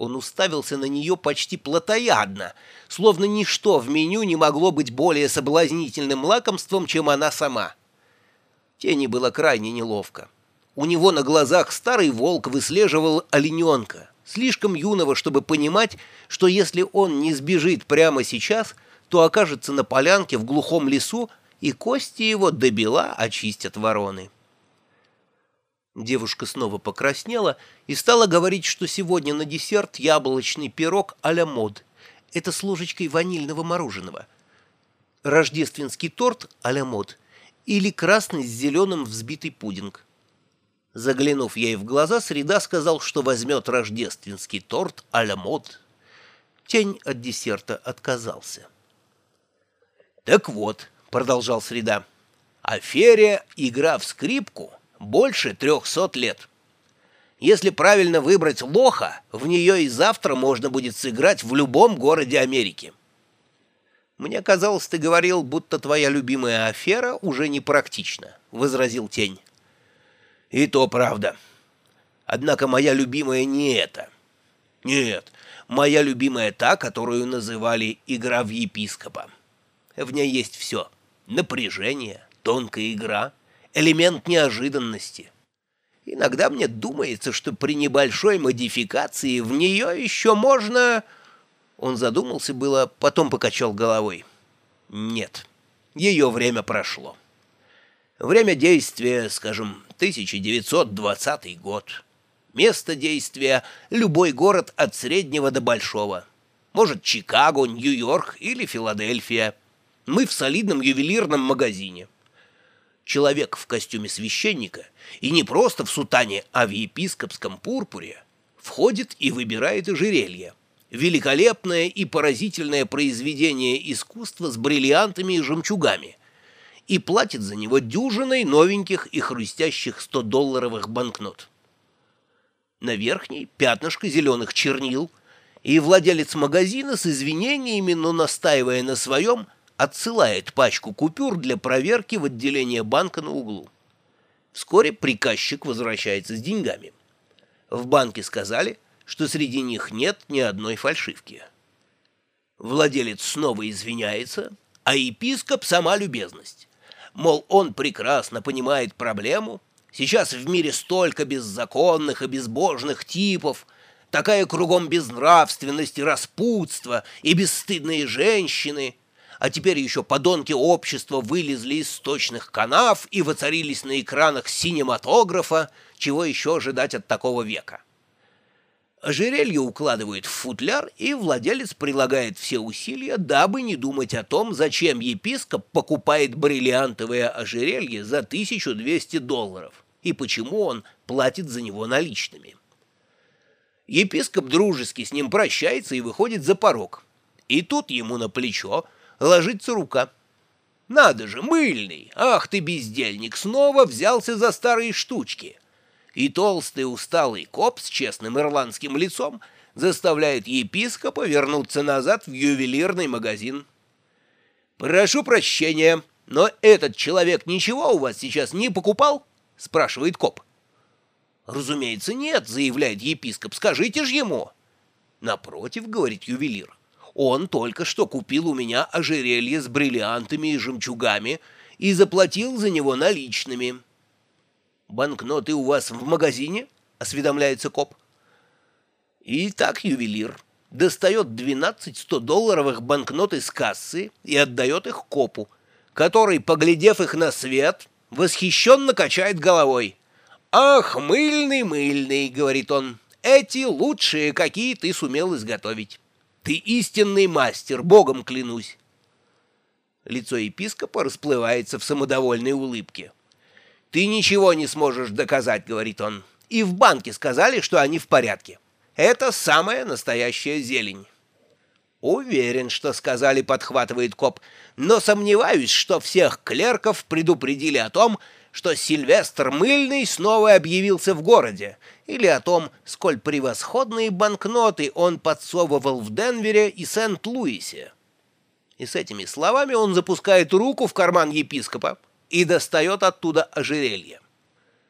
Он уставился на нее почти плотоядно, словно ничто в меню не могло быть более соблазнительным лакомством, чем она сама. Тени было крайне неловко. У него на глазах старый волк выслеживал олененка, слишком юного, чтобы понимать, что если он не сбежит прямо сейчас, то окажется на полянке в глухом лесу, и кости его до бела очистят вороны. Девушка снова покраснела и стала говорить, что сегодня на десерт яблочный пирог а-ля мод. Это с ложечкой ванильного мороженого. Рождественский торт а-ля мод или красный с зеленым взбитый пудинг. Заглянув ей в глаза, Среда сказал, что возьмет рождественский торт а-ля мод. Тень от десерта отказался. «Так вот», — продолжал Среда, — «афере игра в скрипку» больше трехсот лет. Если правильно выбрать лоха, в нее и завтра можно будет сыграть в любом городе Америки. «Мне казалось, ты говорил, будто твоя любимая афера уже не практична», — возразил Тень. «И то правда. Однако моя любимая не это. Нет, моя любимая та, которую называли «игра в епископа». В ней есть все — напряжение, тонкая игра — элемент неожиданности. Иногда мне думается, что при небольшой модификации в нее еще можно... Он задумался было, потом покачал головой. Нет, ее время прошло. Время действия, скажем, 1920 год. Место действия — любой город от среднего до большого. Может, Чикаго, Нью-Йорк или Филадельфия. Мы в солидном ювелирном магазине человек в костюме священника, и не просто в сутане, а в епископском пурпуре, входит и выбирает ожерелье. Великолепное и поразительное произведение искусства с бриллиантами и жемчугами. И платит за него дюжиной новеньких и хрустящих 100-долларовых банкнот. На верхней пятнышко зеленых чернил, и владелец магазина с извинениями, но настаивая на своем, отсылает пачку купюр для проверки в отделение банка на углу. Вскоре приказчик возвращается с деньгами. В банке сказали, что среди них нет ни одной фальшивки. Владелец снова извиняется, а епископ — сама любезность. Мол, он прекрасно понимает проблему. Сейчас в мире столько беззаконных и безбожных типов, такая кругом безнравственность и распутство, и бесстыдные женщины — а теперь еще подонки общества вылезли из сточных канав и воцарились на экранах синематографа, чего еще ожидать от такого века. Ожерелье укладывают в футляр, и владелец прилагает все усилия, дабы не думать о том, зачем епископ покупает бриллиантовое ожерелье за 1200 долларов и почему он платит за него наличными. Епископ дружески с ним прощается и выходит за порог. И тут ему на плечо ложится рука. Надо же, мыльный! Ах ты, бездельник, снова взялся за старые штучки. И толстый усталый коп с честным ирландским лицом заставляет епископа вернуться назад в ювелирный магазин. «Прошу прощения, но этот человек ничего у вас сейчас не покупал?» — спрашивает коп. «Разумеется, нет», — заявляет епископ, — «скажите же ему». «Напротив», — говорит ювелир, он только что купил у меня ожерелье с бриллиантами и жемчугами и заплатил за него наличными. «Банкноты у вас в магазине?» — осведомляется коп. И так ювелир достает 12 100-долларовых банкнот из кассы и отдает их копу, который, поглядев их на свет, восхищенно качает головой. «Ах, мыльный, мыльный!» — говорит он. «Эти лучшие, какие ты сумел изготовить». Ты истинный мастер, богом клянусь. Лицо епископа расплывается в самодовольной улыбке. «Ты ничего не сможешь доказать», — говорит он. «И в банке сказали, что они в порядке. Это самая настоящая зелень». «Уверен, что сказали», — подхватывает коп, «но сомневаюсь, что всех клерков предупредили о том, что Сильвестр Мыльный снова объявился в городе, или о том, сколь превосходные банкноты он подсовывал в Денвере и Сент-Луисе. И с этими словами он запускает руку в карман епископа и достает оттуда ожерелье.